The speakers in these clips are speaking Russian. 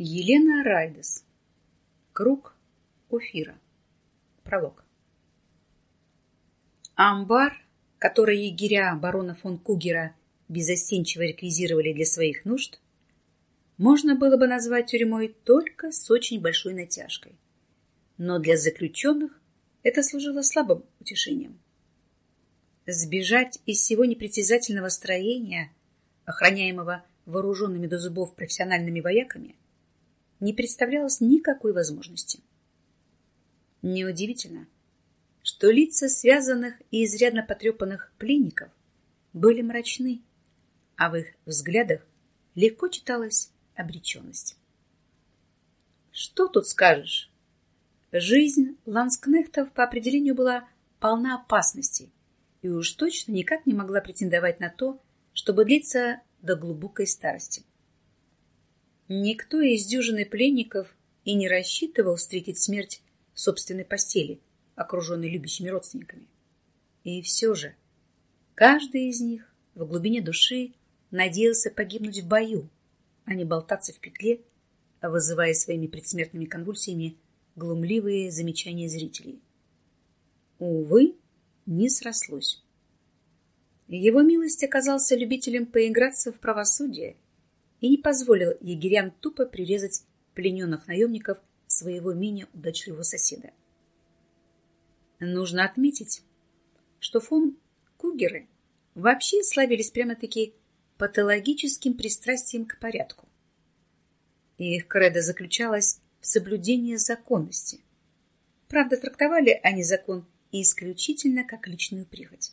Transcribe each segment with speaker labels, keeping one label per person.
Speaker 1: Елена Райдес. Круг Офира. Пролог. Амбар, который егеря барона фон Кугера безостенчиво реквизировали для своих нужд, можно было бы назвать тюрьмой только с очень большой натяжкой. Но для заключенных это служило слабым утешением. Сбежать из всего непритязательного строения, охраняемого вооруженными до зубов профессиональными вояками, не представлялось никакой возможности. Неудивительно, что лица связанных и изрядно потрепанных пленников были мрачны, а в их взглядах легко читалась обреченность. Что тут скажешь? Жизнь ланскнехтов по определению была полна опасностей и уж точно никак не могла претендовать на то, чтобы длиться до глубокой старости. Никто из дюжины пленников и не рассчитывал встретить смерть в собственной постели, окруженной любящими родственниками. И все же каждый из них в глубине души надеялся погибнуть в бою, а не болтаться в петле, вызывая своими предсмертными конвульсиями глумливые замечания зрителей. Увы, не срослось. Его милость оказался любителем поиграться в правосудие и не позволил егерям тупо прирезать плененных наемников своего менее удачливого соседа. Нужно отметить, что фон Кугеры вообще славились прямо-таки патологическим пристрастием к порядку. Их кредо заключалось в соблюдении законности. Правда, трактовали они закон исключительно как личную прихоть.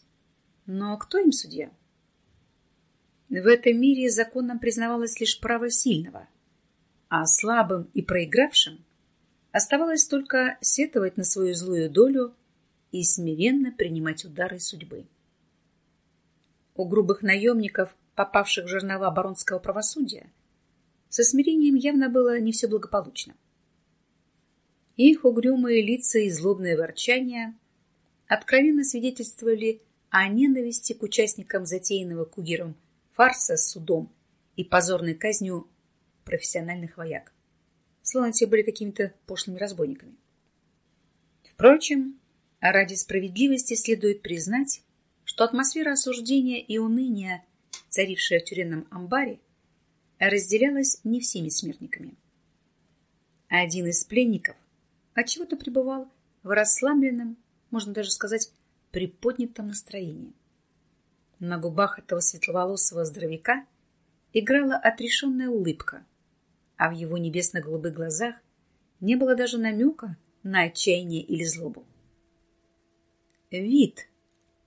Speaker 1: Но кто им судья? В этом мире законом признавалось лишь право сильного, а слабым и проигравшим оставалось только сетовать на свою злую долю и смиренно принимать удары судьбы. У грубых наемников, попавших в жернова баронского правосудия, со смирением явно было не все благополучно. Их угрюмые лица и злобное ворчание откровенно свидетельствовали о ненависти к участникам затеянного Кугером фарса с судом и позорной казнью профессиональных вояк. Словно те были какими-то пошлыми разбойниками. Впрочем, ради справедливости следует признать, что атмосфера осуждения и уныния, царившая в тюремном амбаре, разделялась не всеми смертниками. Один из пленников отчего-то пребывал в расслабленном, можно даже сказать, приподнятом настроении. На губах этого светловолосого здоровяка играла отрешенная улыбка, а в его небесно-голубых глазах не было даже намека на отчаяние или злобу. Вид,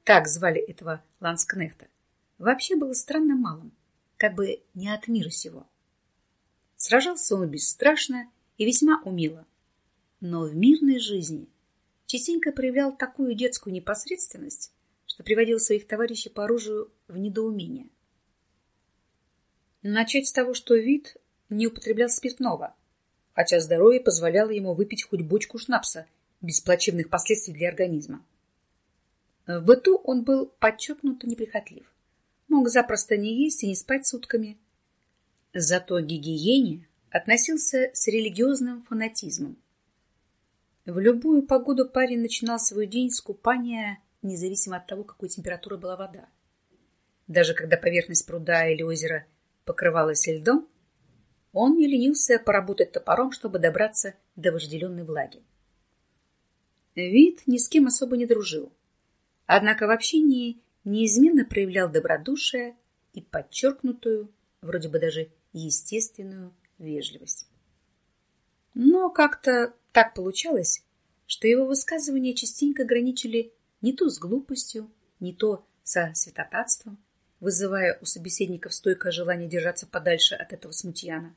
Speaker 1: так звали этого ланскнехта, вообще был странно малым, как бы не от мира сего. Сражался он бесстрашно и весьма умело, но в мирной жизни частенько проявлял такую детскую непосредственность, что приводил своих товарищей по оружию в недоумение. Начать с того, что вид не употреблял спиртного, хотя здоровье позволяло ему выпить хоть бочку шнапса без плачевных последствий для организма. В быту он был подчеркнуто неприхотлив. Мог запросто не есть и не спать сутками. Зато гигиене относился с религиозным фанатизмом в любую погоду парень начинал свой день с купания, независимо от того, какой температуры была вода. Даже когда поверхность пруда или озера покрывалась льдом, он не ленился поработать топором, чтобы добраться до вожделенной влаги. Вид ни с кем особо не дружил, однако в общении неизменно проявлял добродушие и подчеркнутую, вроде бы даже естественную вежливость. Но как-то так получалось, что его высказывания частенько граничили не то с глупостью, не то со святотатством, вызывая у собеседников стойкое желание держаться подальше от этого смутьяна.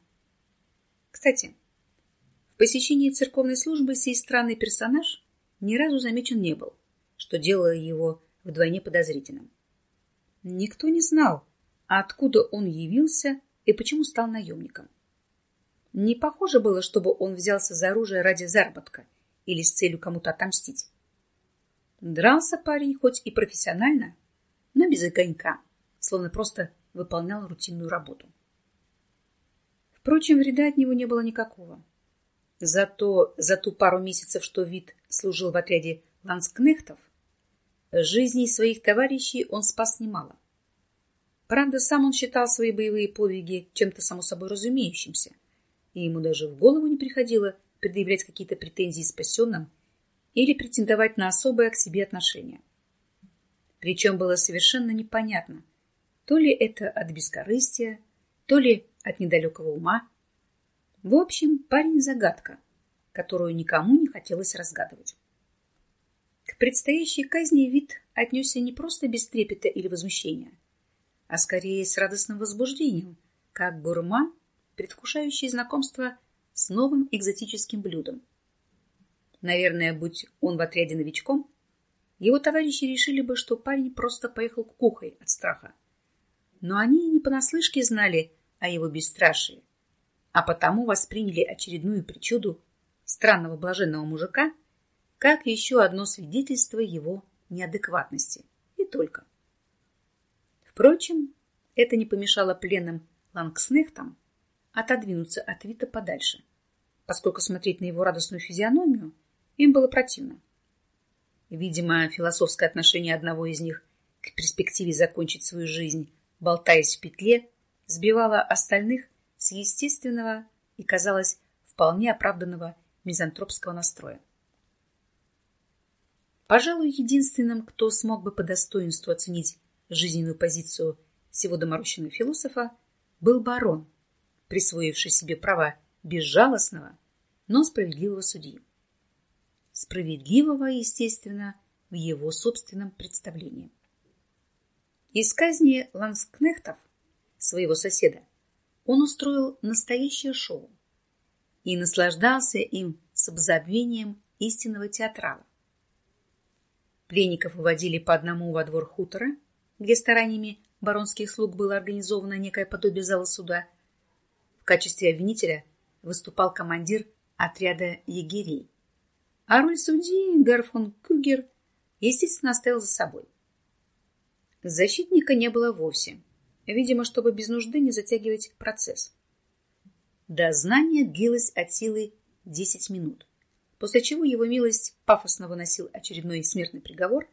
Speaker 1: Кстати, в посещении церковной службы сей странный персонаж ни разу замечен не был, что делало его вдвойне подозрительным. Никто не знал, откуда он явился и почему стал наемником. Не похоже было, чтобы он взялся за оружие ради заработка или с целью кому-то отомстить. Дрался парень хоть и профессионально, но без огонька, словно просто выполнял рутинную работу. Впрочем, вреда от него не было никакого. Зато за ту пару месяцев, что вид служил в отряде ланскнехтов, жизней своих товарищей он спас немало. Правда, сам он считал свои боевые подвиги чем-то само собой разумеющимся, и ему даже в голову не приходило предъявлять какие-то претензии спасенным или претендовать на особое к себе отношение. Причем было совершенно непонятно, то ли это от бескорыстия, то ли от недалекого ума. В общем, парень-загадка, которую никому не хотелось разгадывать. К предстоящей казни вид отнесся не просто без трепета или возмущения, а скорее с радостным возбуждением, как гурман, предвкушающий знакомство с новым экзотическим блюдом. Наверное, будь он в отряде новичком, его товарищи решили бы, что парень просто поехал кукухой от страха. Но они не понаслышке знали о его бесстрашии, а потому восприняли очередную причуду странного блаженного мужика как еще одно свидетельство его неадекватности. И только. Впрочем, это не помешало пленным лангснехтам отодвинуться от Вита подальше, поскольку смотреть на его радостную физиономию им было противно. Видимо, философское отношение одного из них к перспективе закончить свою жизнь, болтаясь в петле, сбивало остальных с естественного и, казалось, вполне оправданного мизантропского настроя. Пожалуй, единственным, кто смог бы по достоинству оценить жизненную позицию всего доморощенного философа, был барон, присвоивший себе права безжалостного, но справедливого судьи. Справедливого, естественно, в его собственном представлении. Из казни ланскнехтов, своего соседа, он устроил настоящее шоу и наслаждался им с обзабвением истинного театрала. Пленников выводили по одному во двор хутора, где стараниями баронских слуг было организовано некое подобие зала суда. В качестве обвинителя выступал командир отряда егерей. А роль судьи Гарфон Кюгер, естественно, оставил за собой. Защитника не было вовсе, видимо, чтобы без нужды не затягивать процесс. Дознание длилось от силы 10 минут, после чего его милость пафосно выносил очередной смертный приговор,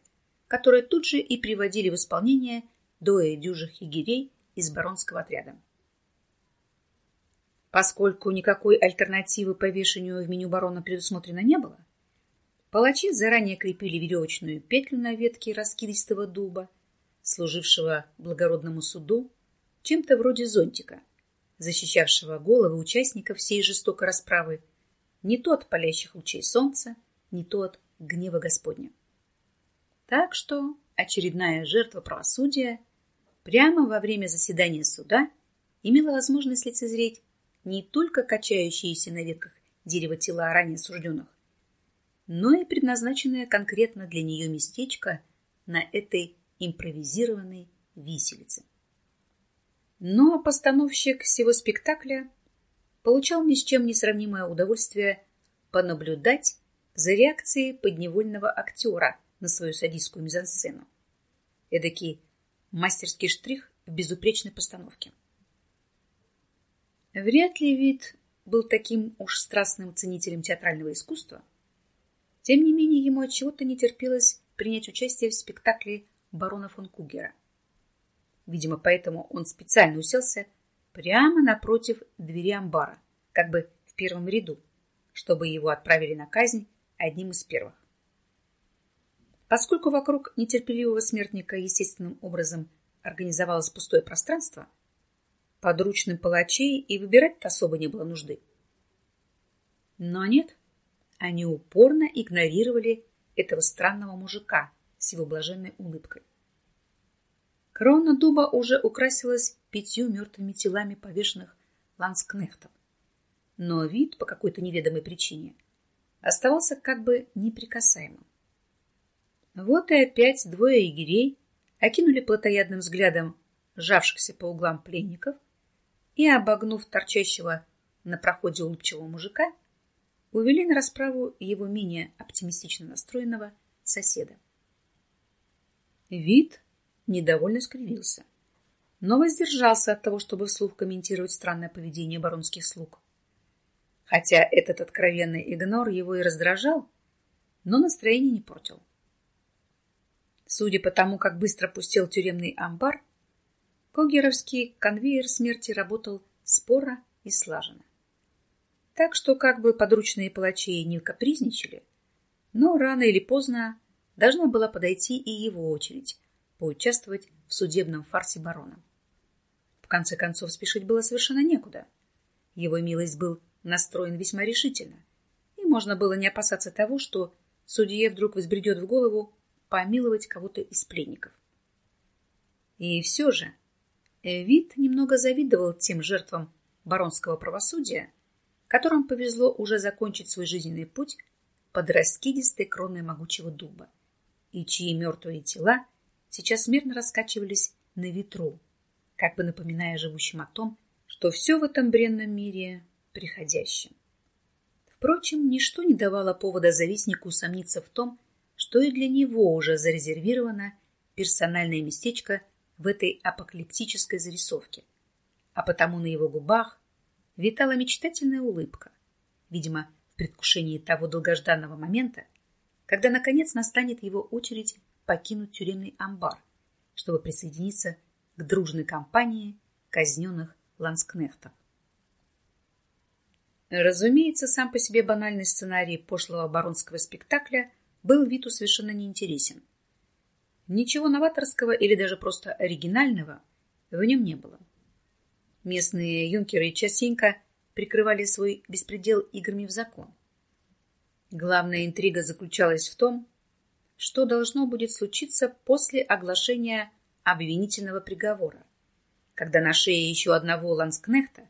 Speaker 1: который тут же и приводили в исполнение двое дюжих егерей из баронского отряда. Поскольку никакой альтернативы повешению в меню барона предусмотрено не было, палачи заранее крепили веревочную петлю на ветке раскидистого дуба, служившего благородному суду чем-то вроде зонтика, защищавшего головы участников всей жестокой расправы, не то от палящих лучей солнца, не то от гнева Господня. Так что очередная жертва правосудия прямо во время заседания суда имела возможность лицезреть не только качающиеся на ветках дерева тела ранее осужденных, но и предназначенное конкретно для нее местечко на этой импровизированной виселице. Но постановщик всего спектакля получал ни с чем не сравнимое удовольствие понаблюдать за реакцией подневольного актера на свою садистскую мизансцену. Эдакий мастерский штрих в безупречной постановке. Вряд ли вид был таким уж страстным ценителем театрального искусства. Тем не менее, ему от чего-то не терпелось принять участие в спектакле барона фон Кугера. Видимо, поэтому он специально уселся прямо напротив двери амбара, как бы в первом ряду, чтобы его отправили на казнь одним из первых. Поскольку вокруг нетерпеливого смертника естественным образом организовалось пустое пространство, подручным палачей и выбирать-то особо не было нужды. Но нет, они упорно игнорировали этого странного мужика с его блаженной улыбкой. Крона дуба уже украсилась пятью мертвыми телами повешенных ланскнехтов. Но вид, по какой-то неведомой причине, оставался как бы неприкасаемым. Вот и опять двое егерей окинули плотоядным взглядом сжавшихся по углам пленников и, обогнув торчащего на проходе улыбчивого мужика, увели на расправу его менее оптимистично настроенного соседа. Вид недовольно скривился. но воздержался от того, чтобы вслух комментировать странное поведение баронских слуг. Хотя этот откровенный игнор его и раздражал, но настроение не портил. Судя по тому, как быстро пустил тюремный амбар, когеровский конвейер смерти работал споро и слаженно. Так что как бы подручные палачи не капризничали, но рано или поздно должна была подойти и его очередь поучаствовать в судебном фарсе барона. В конце концов, спешить было совершенно некуда. Его милость был настроен весьма решительно, и можно было не опасаться того, что судье вдруг взбредет в голову помиловать кого-то из пленников. И все же Вид немного завидовал тем жертвам баронского правосудия, которым повезло уже закончить свой жизненный путь под раскидистой кроной могучего дуба, и чьи мертвые тела сейчас мирно раскачивались на ветру, как бы напоминая живущим о том, что все в этом бренном мире приходящем. Впрочем, ничто не давало повода завистнику сомниться в том, что и для него уже зарезервировано персональное местечко в этой апокалиптической зарисовке, а потому на его губах витала мечтательная улыбка, видимо, в предвкушении того долгожданного момента, когда, наконец, настанет его очередь покинуть тюремный амбар, чтобы присоединиться к дружной компании казненных ланскнехтов. Разумеется, сам по себе банальный сценарий пошлого баронского спектакля был Виту совершенно неинтересен. Ничего новаторского или даже просто оригинального в нем не было. Местные юнкеры частенько прикрывали свой беспредел играми в закон. Главная интрига заключалась в том, что должно будет случиться после оглашения обвинительного приговора, когда на шее еще одного ланскнехта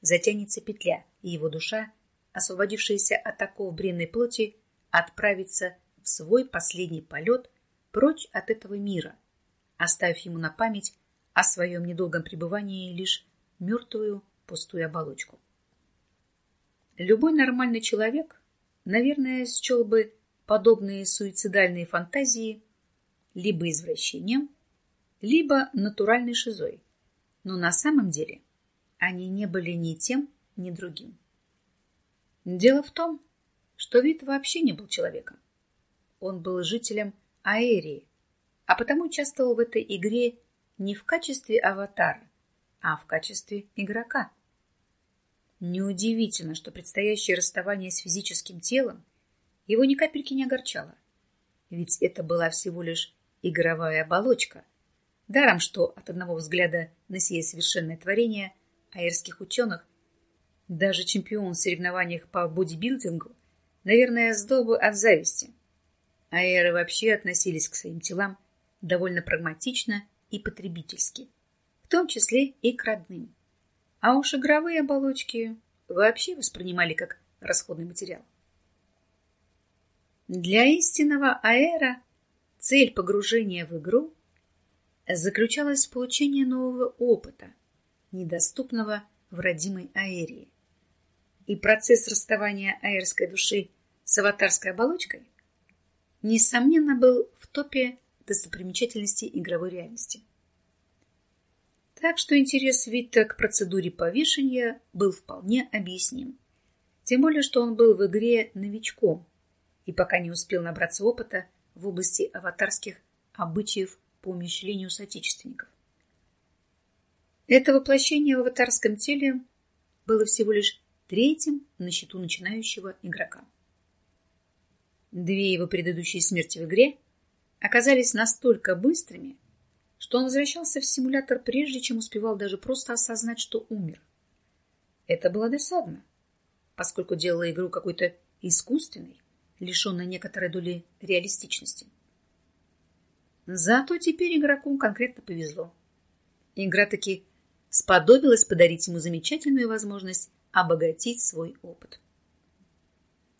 Speaker 1: затянется петля, и его душа, освободившаяся от оков бренной плоти, отправится в свой последний полет прочь от этого мира, оставив ему на память о своем недолгом пребывании лишь мертвую пустую оболочку. Любой нормальный человек, наверное, счел бы подобные суицидальные фантазии либо извращением, либо натуральной шизой. Но на самом деле они не были ни тем, ни другим. Дело в том, что вид вообще не был человеком. Он был жителем Аэрии, а потому участвовал в этой игре не в качестве аватара, а в качестве игрока. Неудивительно, что предстоящее расставание с физическим телом его ни капельки не огорчало. Ведь это была всего лишь игровая оболочка. Даром, что от одного взгляда на сие совершенное творение аэрских ученых даже чемпион в соревнованиях по бодибилдингу, наверное, сдал бы от зависти. Аэры вообще относились к своим телам довольно прагматично и потребительски, в том числе и к родным. А уж игровые оболочки вообще воспринимали как расходный материал. Для истинного аэра цель погружения в игру заключалась в получении нового опыта, недоступного в родимой аэрии. И процесс расставания аэрской души с аватарской оболочкой несомненно был в топе достопримечательностей игровой реальности. Так что интерес Витта к процедуре повешения был вполне объясним. Тем более, что он был в игре новичком и пока не успел набраться опыта в области аватарских обычаев по умещению соотечественников. Это воплощение в аватарском теле было всего лишь третьим на счету начинающего игрока. Две его предыдущие смерти в игре оказались настолько быстрыми, что он возвращался в симулятор прежде, чем успевал даже просто осознать, что умер. Это было досадно, поскольку делало игру какой-то искусственной, лишенной некоторой доли реалистичности. Зато теперь игроку конкретно повезло. Игра таки сподобилась подарить ему замечательную возможность обогатить свой опыт.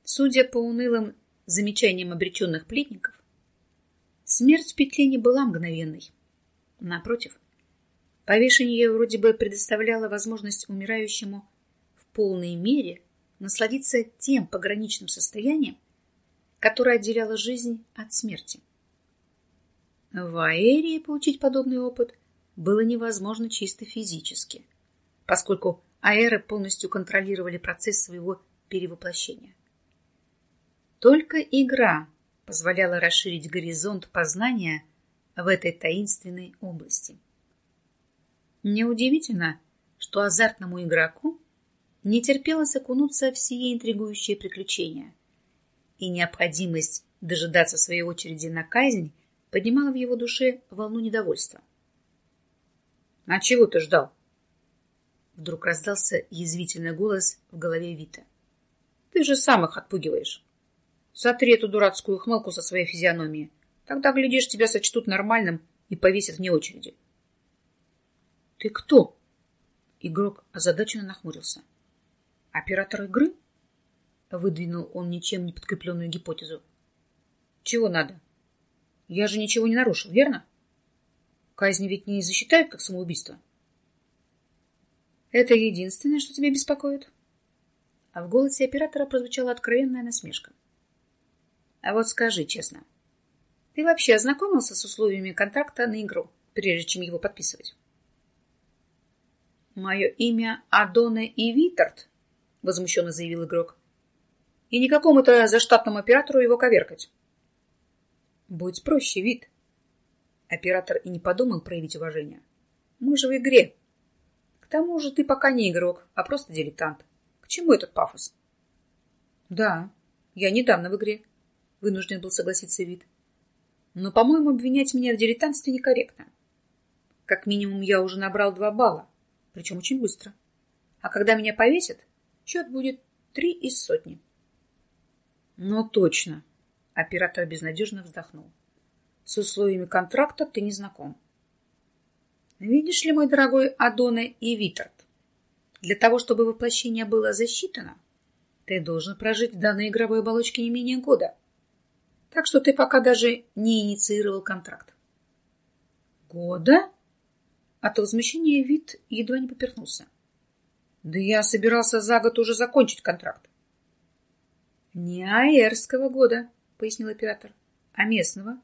Speaker 1: Судя по унылым замечаниям обреченных плетников, смерть в петле не была мгновенной. Напротив, повешение вроде бы предоставляло возможность умирающему в полной мере насладиться тем пограничным состоянием, которое отделяло жизнь от смерти. В Аэрии получить подобный опыт было невозможно чисто физически, поскольку аэры полностью контролировали процесс своего перевоплощения. Только игра позволяла расширить горизонт познания в этой таинственной области. Неудивительно, что азартному игроку не терпелось окунуться в сие интригующее приключение, и необходимость дожидаться своей очереди на казнь поднимала в его душе волну недовольства. — А чего ты ждал? Вдруг раздался язвительный голос в голове Вита. — Ты же сам их отпугиваешь. Сотри эту дурацкую хмылку со своей физиономии. Тогда, глядишь, тебя сочтут нормальным и повесят вне очереди. — Ты кто? Игрок озадаченно нахмурился. — Оператор игры? Выдвинул он ничем не подкрепленную гипотезу. Чего надо? Я же ничего не нарушил, верно? Казнь ведь не засчитают как самоубийство. Это единственное, что тебя беспокоит? А в голосе оператора прозвучала откровенная насмешка. А вот скажи честно, ты вообще ознакомился с условиями контракта на игру, прежде чем его подписывать? Мое имя Адоне и Витард, возмущенно заявил игрок. И не какому-то заштатному оператору его коверкать. Будь проще, вид. Оператор и не подумал проявить уважение. Мы же в игре. К тому же ты пока не игрок, а просто дилетант. К чему этот пафос? Да, я недавно в игре. Вынужден был согласиться вид. Но, по-моему, обвинять меня в дилетантстве некорректно. Как минимум, я уже набрал два балла, причем очень быстро. А когда меня повесят, Счет будет три из сотни. Ну, точно. Оператор безнадежно вздохнул. С условиями контракта ты не знаком. Видишь ли, мой дорогой Адоне и Витард, для того, чтобы воплощение было засчитано, ты должен прожить в данной игровой оболочке не менее года. Так что ты пока даже не инициировал контракт. Года? От возмущения вид едва не поперхнулся. Да я собирался за год уже закончить контракт. Не аэрского года, пояснил оператор, а местного,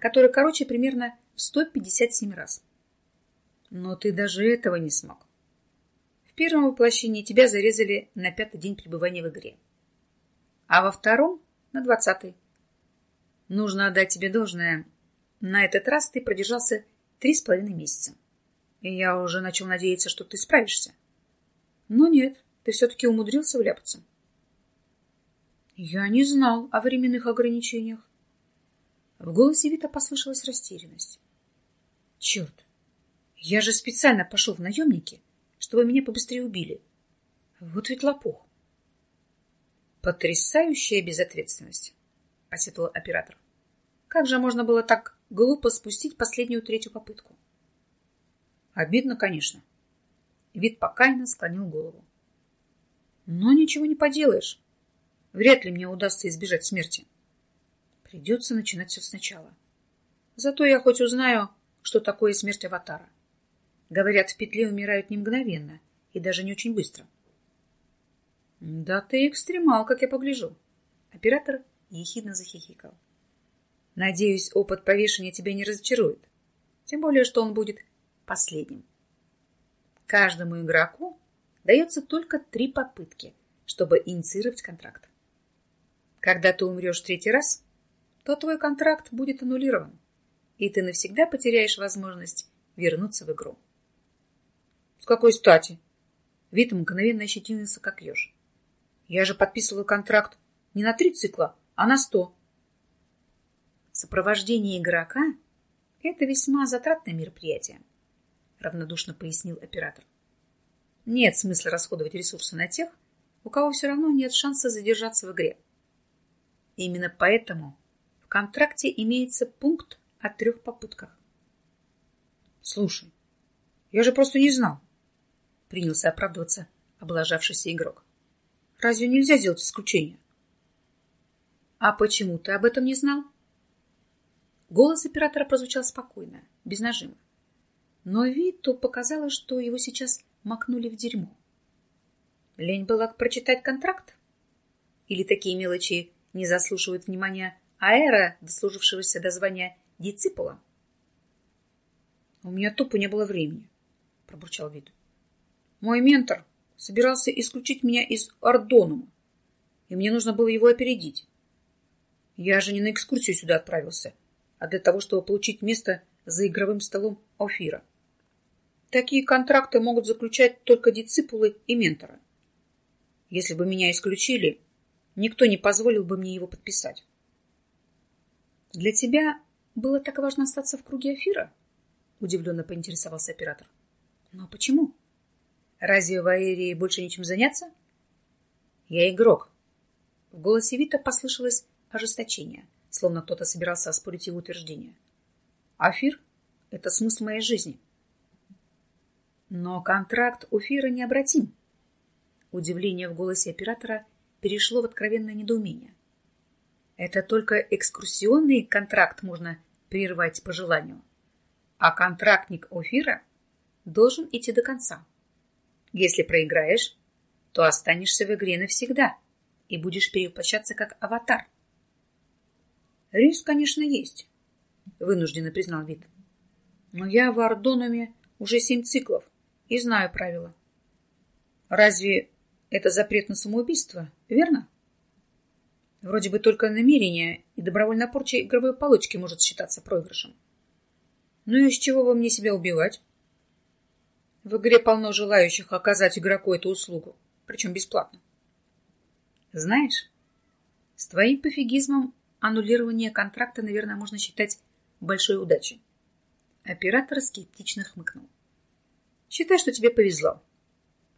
Speaker 1: который короче примерно в 157 раз. Но ты даже этого не смог. В первом воплощении тебя зарезали на пятый день пребывания в игре, а во втором — на двадцатый. Нужно отдать тебе должное. На этот раз ты продержался три с половиной месяца. И я уже начал надеяться, что ты справишься. Но нет, ты все-таки умудрился вляпаться. Я не знал о временных ограничениях. В голосе Вита послышалась растерянность. Черт, я же специально пошел в наемники, чтобы меня побыстрее убили. Вот ведь лопух. Потрясающая безответственность, посетовал оператор. Как же можно было так глупо спустить последнюю третью попытку? Обидно, конечно. Вид покаяно склонил голову. Но ничего не поделаешь. Вряд ли мне удастся избежать смерти. Придется начинать все сначала. Зато я хоть узнаю, что такое смерть аватара. Говорят, в петле умирают не мгновенно и даже не очень быстро. Да ты экстремал, как я погляжу. Оператор ехидно захихикал. Надеюсь, опыт повешения тебя не разочарует. Тем более, что он будет последним. Каждому игроку дается только три попытки, чтобы инициировать контракт. Когда ты умрешь третий раз, то твой контракт будет аннулирован, и ты навсегда потеряешь возможность вернуться в игру. С какой стати? Вит мгновенно ощетинился, как еж. Я же подписывал контракт не на три цикла, а на сто. Сопровождение игрока – это весьма затратное мероприятие равнодушно пояснил оператор. Нет смысла расходовать ресурсы на тех, у кого все равно нет шанса задержаться в игре. Именно поэтому в контракте имеется пункт о трех попытках. Слушай, я же просто не знал, принялся оправдываться облажавшийся игрок. Разве нельзя сделать исключение? А почему ты об этом не знал? Голос оператора прозвучал спокойно, без нажима но Виту показалось, что его сейчас макнули в дерьмо. Лень была прочитать контракт? Или такие мелочи не заслуживают внимания аэра, дослужившегося до звания дисципола? У меня тупо не было времени, пробурчал Вит. Мой ментор собирался исключить меня из Ордонума, и мне нужно было его опередить. Я же не на экскурсию сюда отправился, а для того, чтобы получить место за игровым столом Офира. Такие контракты могут заключать только дисципулы и менторы. Если бы меня исключили, никто не позволил бы мне его подписать. Для тебя было так важно остаться в круге Афира? Удивленно поинтересовался оператор. Но почему? Разве в Аэрии больше нечем заняться? Я игрок. В голосе Вита послышалось ожесточение, словно кто-то собирался оспорить его утверждение. Афир — это смысл моей жизни. Но контракт у Фира необратим. Удивление в голосе оператора перешло в откровенное недоумение. Это только экскурсионный контракт можно прервать по желанию. А контрактник Офира должен идти до конца. Если проиграешь, то останешься в игре навсегда и будешь перевоплощаться как аватар. Риск, конечно, есть, вынужденно признал Вид. Но я в Ардонуме уже семь циклов и знаю правила. Разве это запрет на самоубийство, верно? Вроде бы только намерение и добровольная порча игровой получки может считаться проигрышем. Ну и с чего вам мне себя убивать? В игре полно желающих оказать игроку эту услугу, причем бесплатно. Знаешь, с твоим пофигизмом аннулирование контракта, наверное, можно считать большой удачей. Оператор скептично хмыкнул. Считай, что тебе повезло.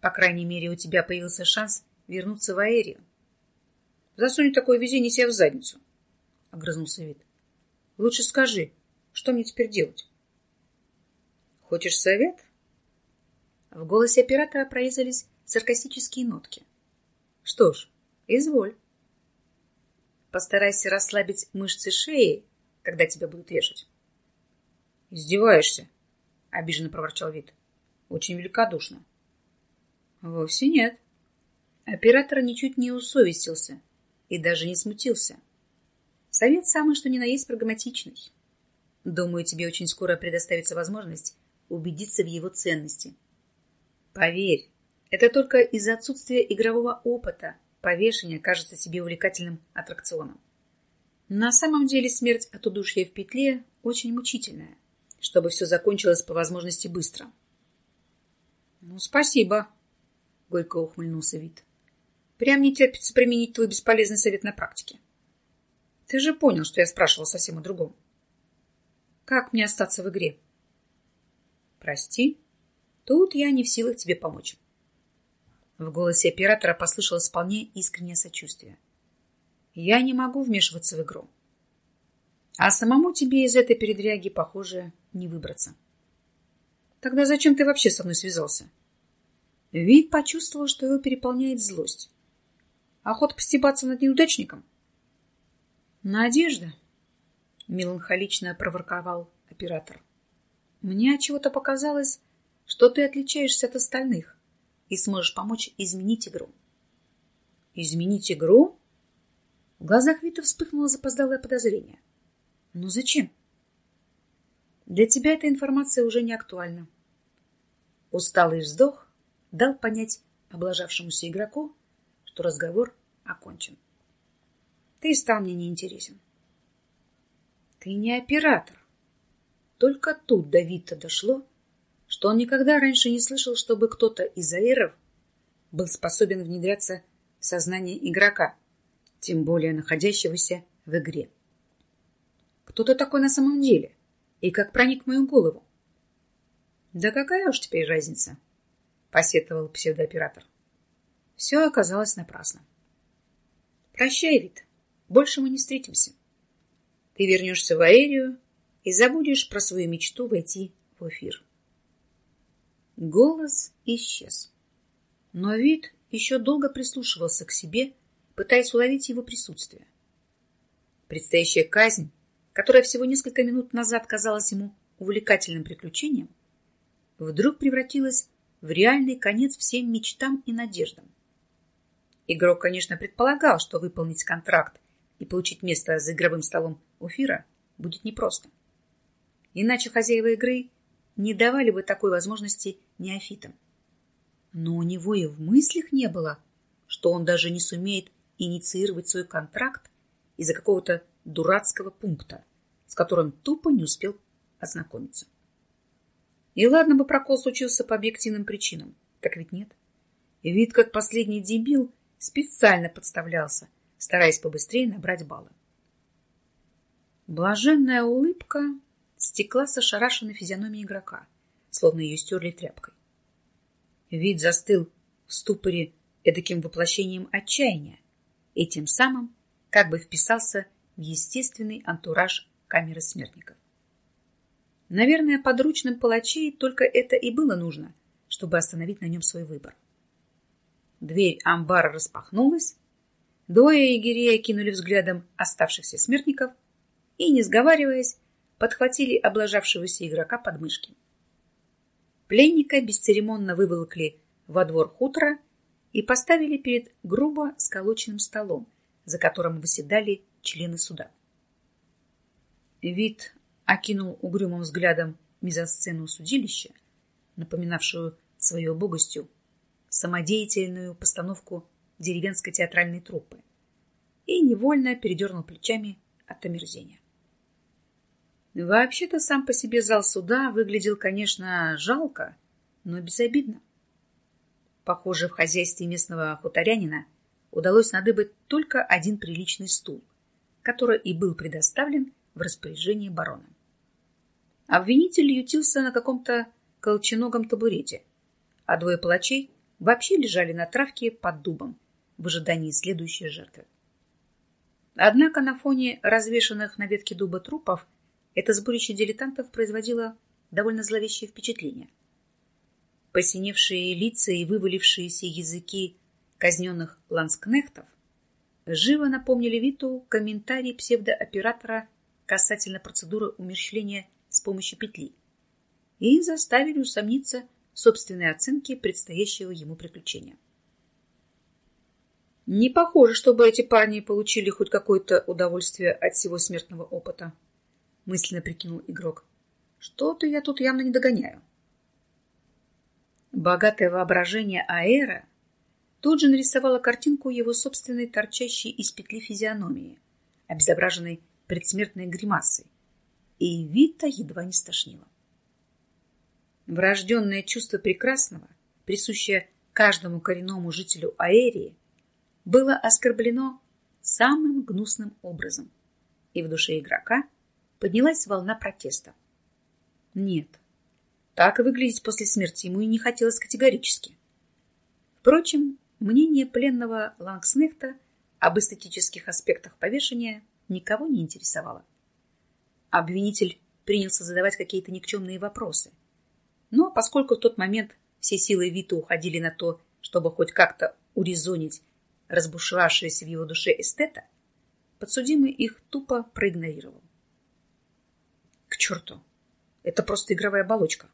Speaker 1: По крайней мере, у тебя появился шанс вернуться в Аэрию. Засунь такое везение себе в задницу, — огрызнулся вид. Лучше скажи, что мне теперь делать? Хочешь совет? В голосе оператора прорезались саркастические нотки. Что ж, изволь. Постарайся расслабить мышцы шеи, когда тебя будут вешать. Издеваешься? Обиженно проворчал вид. Очень великодушно. Вовсе нет. Оператор ничуть не усовестился и даже не смутился. Совет самый, что ни на есть прагматичный. Думаю, тебе очень скоро предоставится возможность убедиться в его ценности. Поверь, это только из-за отсутствия игрового опыта повешение кажется тебе увлекательным аттракционом. На самом деле смерть от удушья в петле очень мучительная, чтобы все закончилось по возможности быстро. Ну, спасибо, горько ухмыльнулся вид. Прям не терпится применить твой бесполезный совет на практике. Ты же понял, что я спрашивал совсем о другом. Как мне остаться в игре? Прости, тут я не в силах тебе помочь. В голосе оператора послышалось вполне искреннее сочувствие. Я не могу вмешиваться в игру. А самому тебе из этой передряги, похоже, не выбраться. Тогда зачем ты вообще со мной связался? Вид почувствовал, что его переполняет злость. Охота постебаться над неудачником? Надежда, меланхолично проворковал оператор. Мне чего-то показалось, что ты отличаешься от остальных и сможешь помочь изменить игру. Изменить игру? В глазах Вита вспыхнуло запоздалое подозрение. Но зачем? Для тебя эта информация уже не актуальна. Усталый вздох дал понять облажавшемуся игроку, что разговор окончен. Ты стал мне неинтересен. Ты не оператор. Только тут до Вита дошло, что он никогда раньше не слышал, чтобы кто-то из аэров был способен внедряться в сознание игрока, тем более находящегося в игре. Кто ты такой на самом деле? И как проник в мою голову? Да какая уж теперь разница? Посетовал псевдооператор. Все оказалось напрасно. Прощай, Вит. Больше мы не встретимся. Ты вернешься в Аэрию и забудешь про свою мечту войти в эфир. Голос исчез. Но Вит еще долго прислушивался к себе, пытаясь уловить его присутствие. Предстоящая казнь, которая всего несколько минут назад казалась ему увлекательным приключением, вдруг превратилась в реальный конец всем мечтам и надеждам. Игрок, конечно, предполагал, что выполнить контракт и получить место за игровым столом у Фира будет непросто. Иначе хозяева игры не давали бы такой возможности неофитам. Но у него и в мыслях не было, что он даже не сумеет инициировать свой контракт из-за какого-то дурацкого пункта, с которым тупо не успел ознакомиться. И ладно бы прокол случился по объективным причинам, так ведь нет. И вид, как последний дебил специально подставлялся, стараясь побыстрее набрать баллы. Блаженная улыбка стекла с ошарашенной физиономией игрока, словно ее стерли тряпкой. Вид застыл в ступоре эдаким воплощением отчаяния и тем самым как бы вписался в естественный антураж камеры смертников. Наверное, подручным палачей только это и было нужно, чтобы остановить на нем свой выбор. Дверь амбара распахнулась, двое егерей кинули взглядом оставшихся смертников и, не сговариваясь, подхватили облажавшегося игрока под мышки. Пленника бесцеремонно выволокли во двор хутора и поставили перед грубо сколоченным столом, за которым выседали члены суда. Вид окинул угрюмым взглядом мизансцену судилища, напоминавшую своей убогостью самодеятельную постановку деревенской театральной труппы, и невольно передернул плечами от омерзения. Вообще-то сам по себе зал суда выглядел, конечно, жалко, но безобидно. Похоже, в хозяйстве местного хуторянина удалось надыбать только один приличный стул, который и был предоставлен в распоряжении барона. Обвинитель ютился на каком-то колченогом табурете, а двое палачей вообще лежали на травке под дубом в ожидании следующей жертвы. Однако на фоне развешанных на ветке дуба трупов это сборище дилетантов производило довольно зловещее впечатление. Посиневшие лица и вывалившиеся языки казненных ланскнехтов живо напомнили Виту комментарий псевдооператора касательно процедуры умерщвления с помощью петли и заставили усомниться в собственной оценке предстоящего ему приключения. Не похоже, чтобы эти парни получили хоть какое-то удовольствие от всего смертного опыта мысленно прикинул игрок. Что-то я тут явно не догоняю. Богатое воображение Аэра тут же нарисовало картинку его собственной торчащей из петли физиономии, обезображенной предсмертной гримасой, и Вита едва не стошнило. Врожденное чувство прекрасного, присущее каждому коренному жителю Аэрии, было оскорблено самым гнусным образом, и в душе игрока поднялась волна протеста. Нет, так выглядеть после смерти ему и не хотелось категорически. Впрочем, мнение пленного Лангснехта об эстетических аспектах повешения никого не интересовало. Обвинитель принялся задавать какие-то никчемные вопросы. Но поскольку в тот момент все силы Вита уходили на то, чтобы хоть как-то урезонить разбушевавшееся в его душе эстета, подсудимый их тупо проигнорировал. Черту! Это просто игровая оболочка.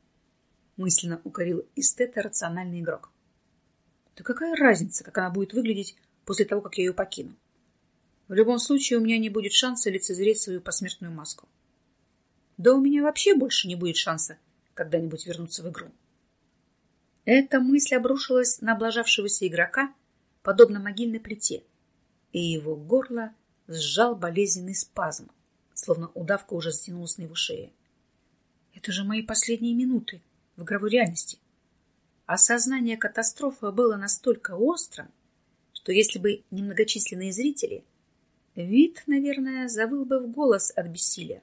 Speaker 1: Мысленно укорил эстета рациональный игрок. Да какая разница, как она будет выглядеть после того, как я ее покину? В любом случае, у меня не будет шанса лицезреть свою посмертную маску. Да у меня вообще больше не будет шанса когда-нибудь вернуться в игру. Эта мысль обрушилась на облажавшегося игрока, подобно могильной плите, и его горло сжал болезненный спазм словно удавка уже затянулась на его шее. Это же мои последние минуты в игровой реальности. Осознание катастрофы было настолько острым, что если бы не многочисленные зрители, вид, наверное, завыл бы в голос от бессилия.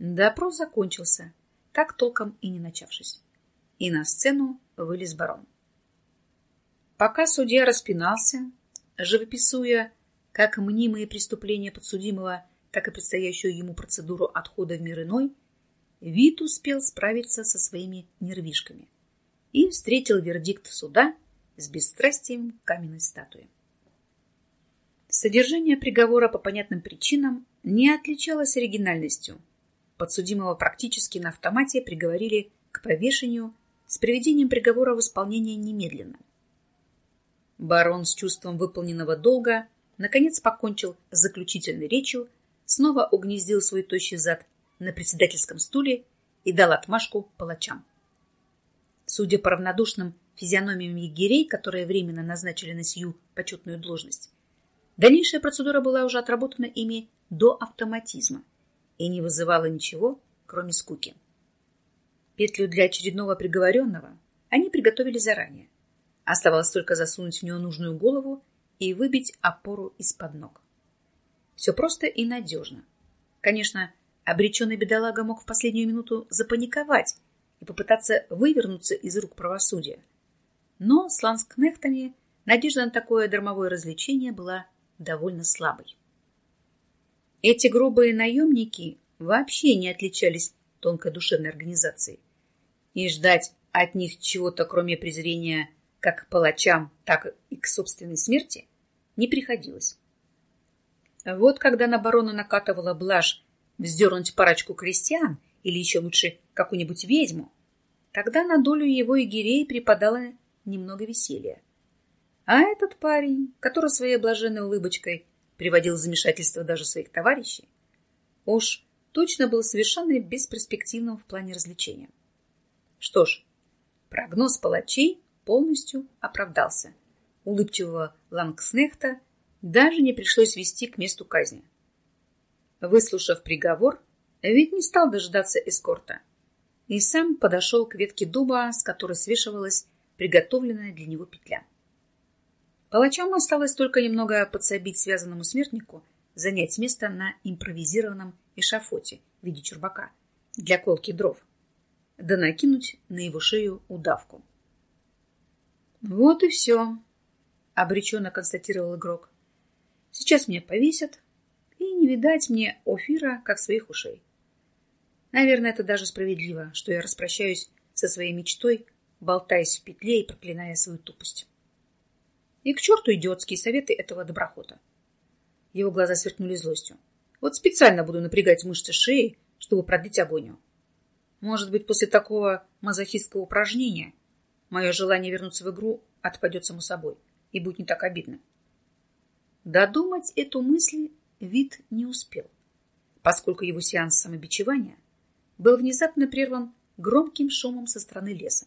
Speaker 1: Допрос закончился, так толком и не начавшись. И на сцену вылез барон. Пока судья распинался, живописуя как мнимые преступления подсудимого, так и предстоящую ему процедуру отхода в мир иной, Вит успел справиться со своими нервишками и встретил вердикт суда с бесстрастием каменной статуи. Содержание приговора по понятным причинам не отличалось оригинальностью. Подсудимого практически на автомате приговорили к повешению с приведением приговора в исполнение немедленно. Барон с чувством выполненного долга наконец покончил с заключительной речью, снова угнездил свой тощий зад на председательском стуле и дал отмашку палачам. Судя по равнодушным физиономиям егерей, которые временно назначили на сию почетную должность, дальнейшая процедура была уже отработана ими до автоматизма и не вызывала ничего, кроме скуки. Петлю для очередного приговоренного они приготовили заранее. Оставалось только засунуть в нее нужную голову и выбить опору из-под ног. Все просто и надежно. Конечно, обреченный бедолага мог в последнюю минуту запаниковать и попытаться вывернуться из рук правосудия. Но с ланскнехтами надежда на такое дармовое развлечение была довольно слабой. Эти грубые наемники вообще не отличались тонкой душевной организацией. И ждать от них чего-то, кроме презрения как к палачам, так и к собственной смерти, не приходилось. Вот когда на барона накатывала блажь вздернуть парочку крестьян или еще лучше какую-нибудь ведьму, тогда на долю его егерей припадало немного веселья. А этот парень, который своей блаженной улыбочкой приводил в замешательство даже своих товарищей, уж точно был совершенно бесперспективным в плане развлечения. Что ж, прогноз палачей полностью оправдался. Улыбчивого Лангснехта даже не пришлось вести к месту казни. Выслушав приговор, ведь не стал дожидаться эскорта и сам подошел к ветке дуба, с которой свешивалась приготовленная для него петля. Палачам осталось только немного подсобить связанному смертнику занять место на импровизированном эшафоте в виде чурбака для колки дров, да накинуть на его шею удавку. «Вот и все», — обреченно констатировал игрок. «Сейчас меня повесят, и не видать мне Офира, как своих ушей. Наверное, это даже справедливо, что я распрощаюсь со своей мечтой, болтаясь в петле и проклиная свою тупость. И к черту идиотские советы этого доброхота. Его глаза сверкнули злостью. Вот специально буду напрягать мышцы шеи, чтобы продлить агонию. Может быть, после такого мазохистского упражнения мое желание вернуться в игру отпадет само собой и будет не так обидно. Додумать эту мысль вид не успел, поскольку его сеанс самобичевания был внезапно прерван громким шумом со стороны леса.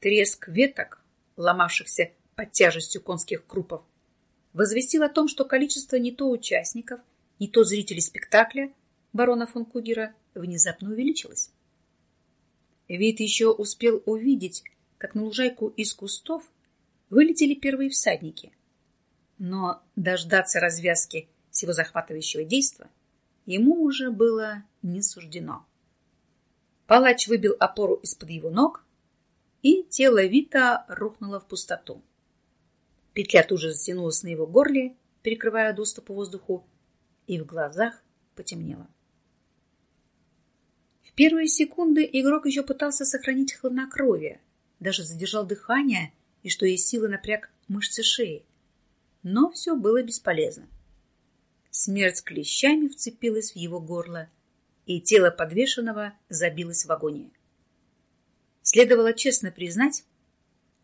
Speaker 1: Треск веток, ломавшихся под тяжестью конских крупов, возвестил о том, что количество не то участников, не то зрителей спектакля барона фон Кугера внезапно увеличилось. Вид еще успел увидеть, как на лужайку из кустов вылетели первые всадники — но дождаться развязки всего захватывающего действа ему уже было не суждено. Палач выбил опору из-под его ног, и тело Вита рухнуло в пустоту. Петля тут же затянулась на его горле, перекрывая доступ воздуху, и в глазах потемнело. В первые секунды игрок еще пытался сохранить хладнокровие, даже задержал дыхание и, что есть силы, напряг мышцы шеи. Но все было бесполезно. Смерть клещами вцепилась в его горло, и тело подвешенного забилось в агонии. Следовало честно признать,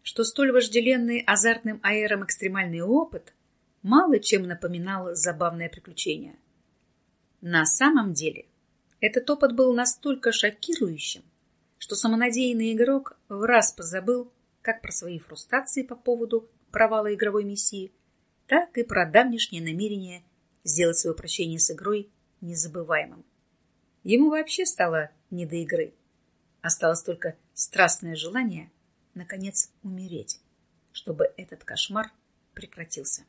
Speaker 1: что столь вожделенный азартным аэром экстремальный опыт мало чем напоминал забавное приключение. На самом деле этот опыт был настолько шокирующим, что самонадеянный игрок в раз позабыл как про свои фрустрации по поводу провала игровой миссии, так и про давнешнее намерение сделать свое прощение с игрой незабываемым. Ему вообще стало не до игры. Осталось только страстное желание, наконец, умереть, чтобы этот кошмар прекратился.